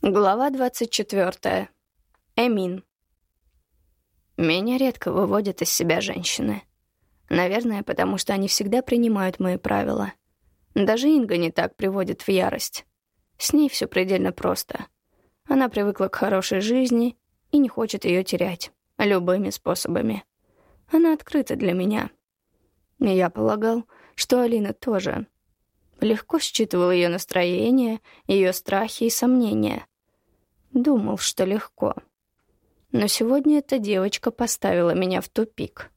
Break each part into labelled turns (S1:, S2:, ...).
S1: Глава 24. Эмин. Меня редко выводят из себя женщины. Наверное, потому что они всегда принимают мои правила. Даже Инга не так приводит в ярость. С ней все предельно просто. Она привыкла к хорошей жизни и не хочет ее терять. Любыми способами. Она открыта для меня. Я полагал, что Алина тоже — Легко считывал ее настроение, ее страхи и сомнения. Думал, что легко. Но сегодня эта девочка поставила меня в тупик.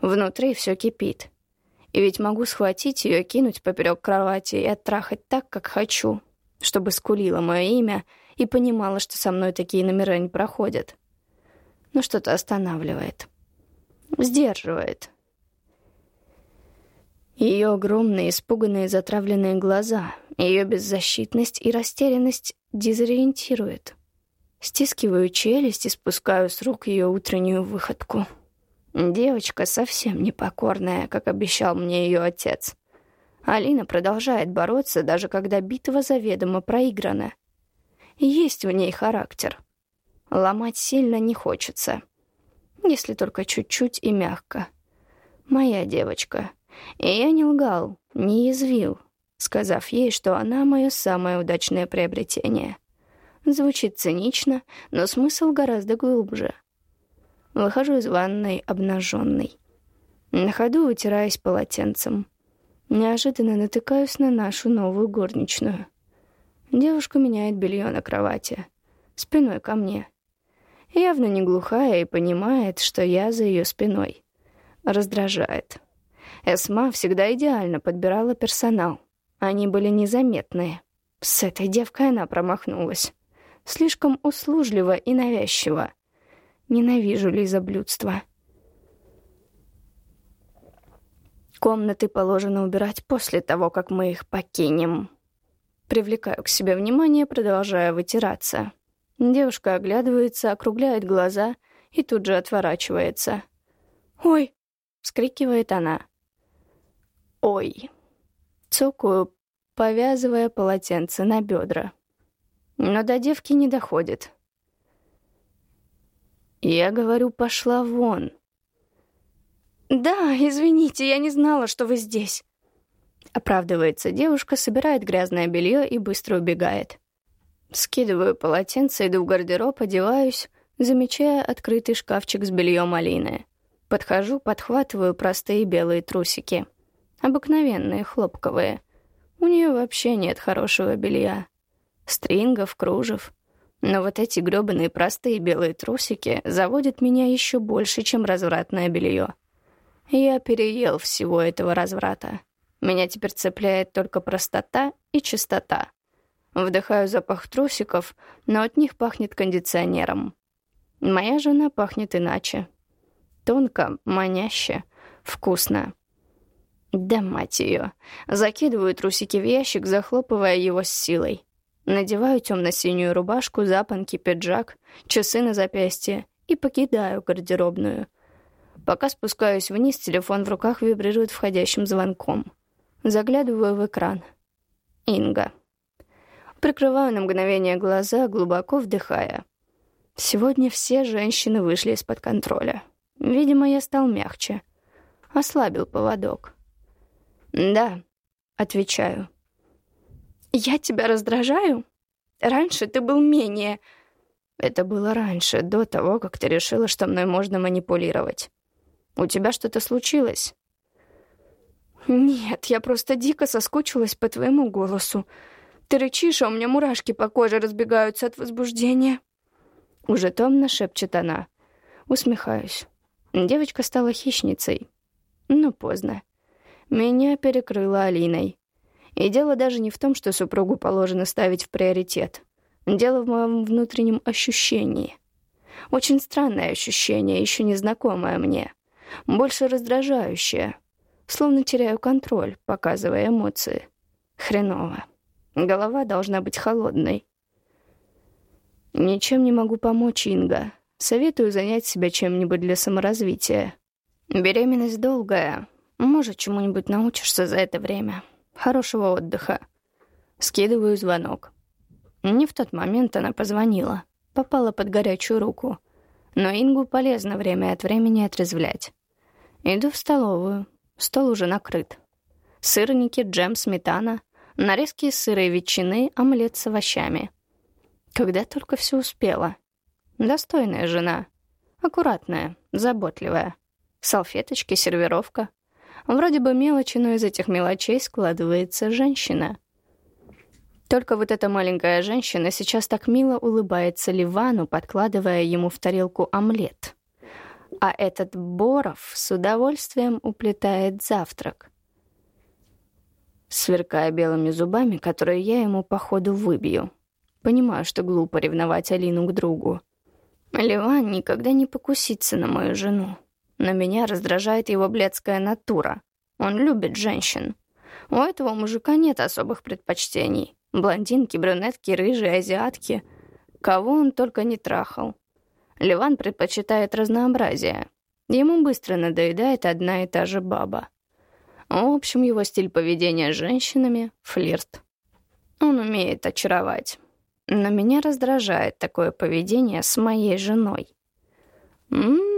S1: Внутри все кипит. И ведь могу схватить ее, кинуть поперек кровати и оттрахать так, как хочу, чтобы скулила мое имя и понимала, что со мной такие номера не проходят. Но что-то останавливает. Сдерживает. Ее огромные, испуганные, затравленные глаза, ее беззащитность и растерянность дезориентируют. Стискиваю челюсть и спускаю с рук ее утреннюю выходку. Девочка совсем непокорная, как обещал мне ее отец. Алина продолжает бороться, даже когда битва заведомо проиграна. Есть в ней характер. Ломать сильно не хочется. Если только чуть-чуть и мягко. Моя девочка — и я не лгал, не язвил, сказав ей, что она — мое самое удачное приобретение. Звучит цинично, но смысл гораздо глубже. Выхожу из ванной обнаженной. На ходу вытираясь полотенцем. Неожиданно натыкаюсь на нашу новую горничную. Девушка меняет белье на кровати. Спиной ко мне. Явно не глухая и понимает, что я за ее спиной. Раздражает. Эсма всегда идеально подбирала персонал. Они были незаметные. С этой девкой она промахнулась. Слишком услужливо и навязчиво. Ненавижу лизоблюдство. Комнаты положено убирать после того, как мы их покинем. Привлекаю к себе внимание, продолжая вытираться. Девушка оглядывается, округляет глаза и тут же отворачивается. «Ой!» — вскрикивает она. «Ой!» Цокаю, повязывая полотенце на бедра. Но до девки не доходит. Я говорю, пошла вон. «Да, извините, я не знала, что вы здесь». Оправдывается девушка, собирает грязное белье и быстро убегает. Скидываю полотенце, иду в гардероб, одеваюсь, замечая открытый шкафчик с бельем Алины. Подхожу, подхватываю простые белые трусики. Обыкновенные, хлопковые. У нее вообще нет хорошего белья. Стрингов, кружев. Но вот эти грёбаные простые белые трусики заводят меня еще больше, чем развратное белье. Я переел всего этого разврата. Меня теперь цепляет только простота и чистота. Вдыхаю запах трусиков, но от них пахнет кондиционером. Моя жена пахнет иначе. Тонко, маняще, вкусно. Да мать ее. Закидываю трусики в ящик, захлопывая его с силой. Надеваю темно-синюю рубашку, запонки, пиджак, часы на запястье и покидаю гардеробную. Пока спускаюсь вниз, телефон в руках вибрирует входящим звонком. Заглядываю в экран. Инга. Прикрываю на мгновение глаза, глубоко вдыхая. Сегодня все женщины вышли из-под контроля. Видимо, я стал мягче. Ослабил поводок. «Да», — отвечаю. «Я тебя раздражаю? Раньше ты был менее...» «Это было раньше, до того, как ты решила, что мной можно манипулировать. У тебя что-то случилось?» «Нет, я просто дико соскучилась по твоему голосу. Ты рычишь, а у меня мурашки по коже разбегаются от возбуждения». Уже томно шепчет она. Усмехаюсь. Девочка стала хищницей. Но поздно. Меня перекрыло Алиной. И дело даже не в том, что супругу положено ставить в приоритет. Дело в моем внутреннем ощущении. Очень странное ощущение, еще незнакомое мне. Больше раздражающее. Словно теряю контроль, показывая эмоции. Хреново. Голова должна быть холодной. Ничем не могу помочь, Инга. Советую занять себя чем-нибудь для саморазвития. Беременность долгая, может, чему-нибудь научишься за это время. Хорошего отдыха. Скидываю звонок. Не в тот момент она позвонила, попала под горячую руку. Но Ингу полезно время от времени отрезвлять. Иду в столовую. Стол уже накрыт. Сырники, джем, сметана, нарезки из сыра и ветчины, омлет с овощами. Когда только все успела. Достойная жена. Аккуратная, заботливая. Салфеточки, сервировка. Вроде бы мелочи, но из этих мелочей складывается женщина. Только вот эта маленькая женщина сейчас так мило улыбается Ливану, подкладывая ему в тарелку омлет. А этот Боров с удовольствием уплетает завтрак. Сверкая белыми зубами, которые я ему походу выбью. Понимаю, что глупо ревновать Алину к другу. Ливан никогда не покусится на мою жену. Но меня раздражает его блядская натура. Он любит женщин. У этого мужика нет особых предпочтений. Блондинки, брюнетки, рыжие, азиатки. Кого он только не трахал. Ливан предпочитает разнообразие. Ему быстро надоедает одна и та же баба. В общем, его стиль поведения с женщинами — флирт. Он умеет очаровать. Но меня раздражает такое поведение с моей женой. «М-м-м,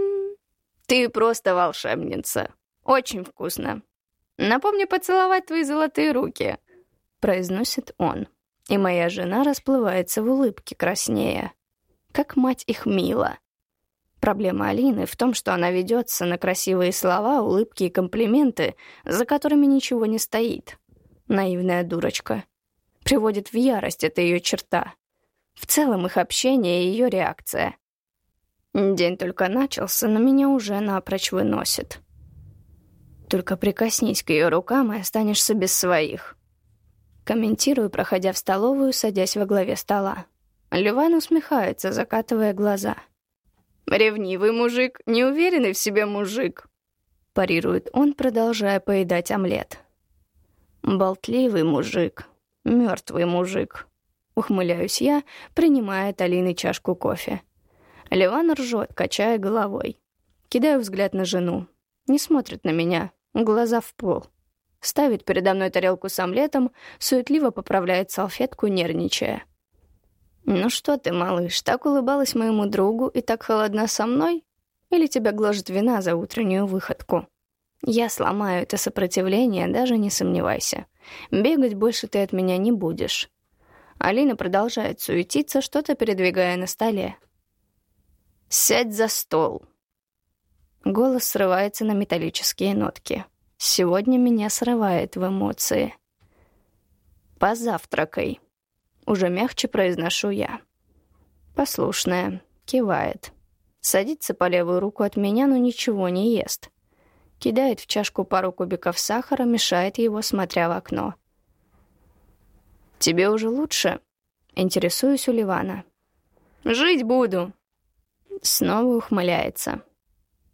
S1: ты просто волшебница. Очень вкусно. Напомни поцеловать твои золотые руки», — произносит он. И моя жена расплывается в улыбке краснее. Как мать их мила. Проблема Алины в том, что она ведется на красивые слова, улыбки и комплименты, за которыми ничего не стоит. Наивная дурочка. Приводит в ярость эта ее черта. В целом их общение и ее реакция. День только начался, но меня уже напрочь выносит. Только прикоснись к ее рукам и останешься без своих. Комментирую, проходя в столовую, садясь во главе стола. Ливан усмехается, закатывая глаза. «Ревнивый мужик, неуверенный в себе мужик», — парирует он, продолжая поедать омлет. «Болтливый мужик, мертвый мужик», Ухмыляюсь я, принимая от Алины чашку кофе. Ливан ржет, качая головой. Кидаю взгляд на жену. Не смотрит на меня, глаза в пол. Ставит передо мной тарелку с омлетом, суетливо поправляет салфетку, нервничая. «Ну что ты, малыш, так улыбалась моему другу и так холодна со мной? Или тебя гложет вина за утреннюю выходку? Я сломаю это сопротивление, даже не сомневайся. Бегать больше ты от меня не будешь. Алина продолжает суетиться, что-то передвигая на столе. «Сядь за стол!» Голос срывается на металлические нотки. Сегодня меня срывает в эмоции. «Позавтракай!» Уже мягче произношу я. Послушная, кивает. Садится по левую руку от меня, но ничего не ест. Кидает в чашку пару кубиков сахара, мешает его, смотря в окно. «Тебе уже лучше?» Интересуюсь у Ливана. «Жить буду!» Снова ухмыляется.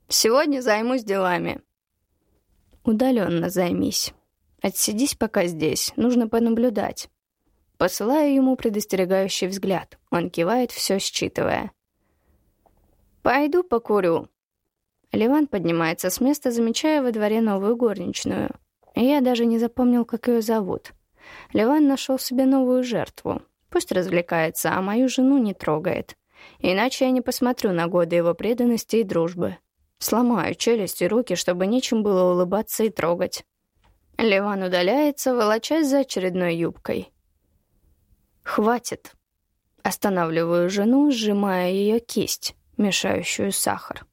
S1: «Сегодня займусь делами». «Удаленно займись. Отсидись пока здесь, нужно понаблюдать». Посылаю ему предостерегающий взгляд. Он кивает, все считывая. «Пойду покурю». Ливан поднимается с места, замечая во дворе новую горничную. Я даже не запомнил, как ее зовут. Ливан нашел себе новую жертву. Пусть развлекается, а мою жену не трогает. Иначе я не посмотрю на годы его преданности и дружбы. Сломаю челюсть и руки, чтобы нечем было улыбаться и трогать. Ливан удаляется, волочась за очередной юбкой. «Хватит». Останавливаю жену, сжимая ее кисть, мешающую сахар,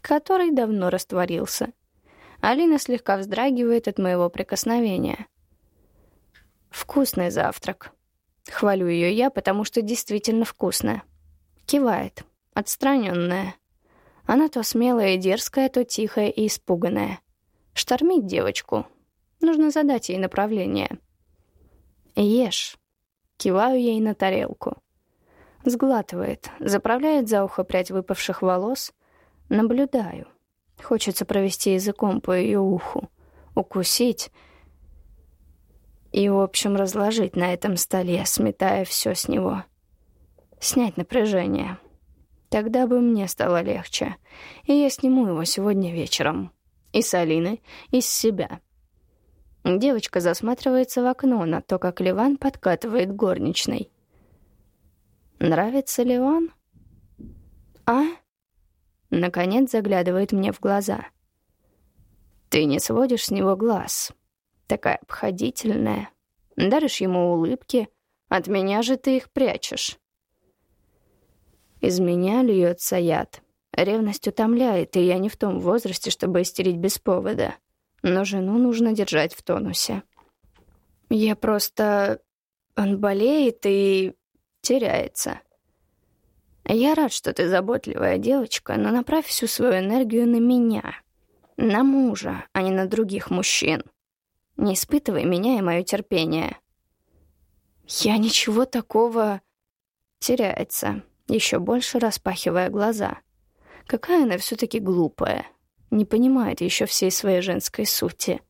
S1: который давно растворился. Алина слегка вздрагивает от моего прикосновения — Вкусный завтрак. Хвалю ее я, потому что действительно вкусно. Кивает. Отстраненная. Она то смелая и дерзкая, то тихая и испуганная. Штормит девочку. Нужно задать ей направление. «Ешь». Киваю ей на тарелку. Сглатывает, заправляет за ухо прядь выпавших волос. Наблюдаю. Хочется провести языком по ее уху. Укусить — и, в общем, разложить на этом столе, сметая все с него. Снять напряжение. Тогда бы мне стало легче, и я сниму его сегодня вечером. И с Алины, и с себя. Девочка засматривается в окно на то, как Ливан подкатывает горничной. Нравится ли? А? Наконец заглядывает мне в глаза. Ты не сводишь с него глаз. Такая обходительная. Даришь ему улыбки. От меня же ты их прячешь. Из меня льется яд. Ревность утомляет, и я не в том возрасте, чтобы истерить без повода. Но жену нужно держать в тонусе. Я просто... Он болеет и теряется. Я рад, что ты заботливая девочка, но направь всю свою энергию на меня. На мужа, а не на других мужчин. Не испытывай меня и мое терпение. Я ничего такого... Теряется, еще больше распахивая глаза. Какая она все-таки глупая. Не понимает еще всей своей женской сути.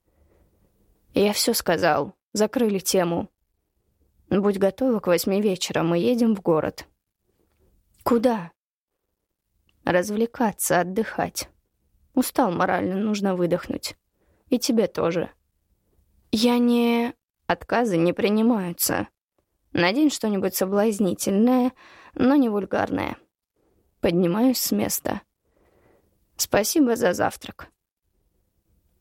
S1: Я все сказал. Закрыли тему. Будь готова к восьми вечера, мы едем в город. Куда? Развлекаться, отдыхать. Устал морально, нужно выдохнуть. И тебе тоже. Я не... Отказы не принимаются. Надень что-нибудь соблазнительное, но не вульгарное. Поднимаюсь с места. Спасибо за завтрак.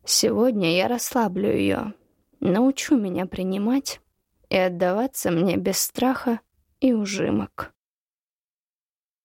S1: Сегодня я расслаблю ее, научу меня принимать и отдаваться мне без страха и ужимок.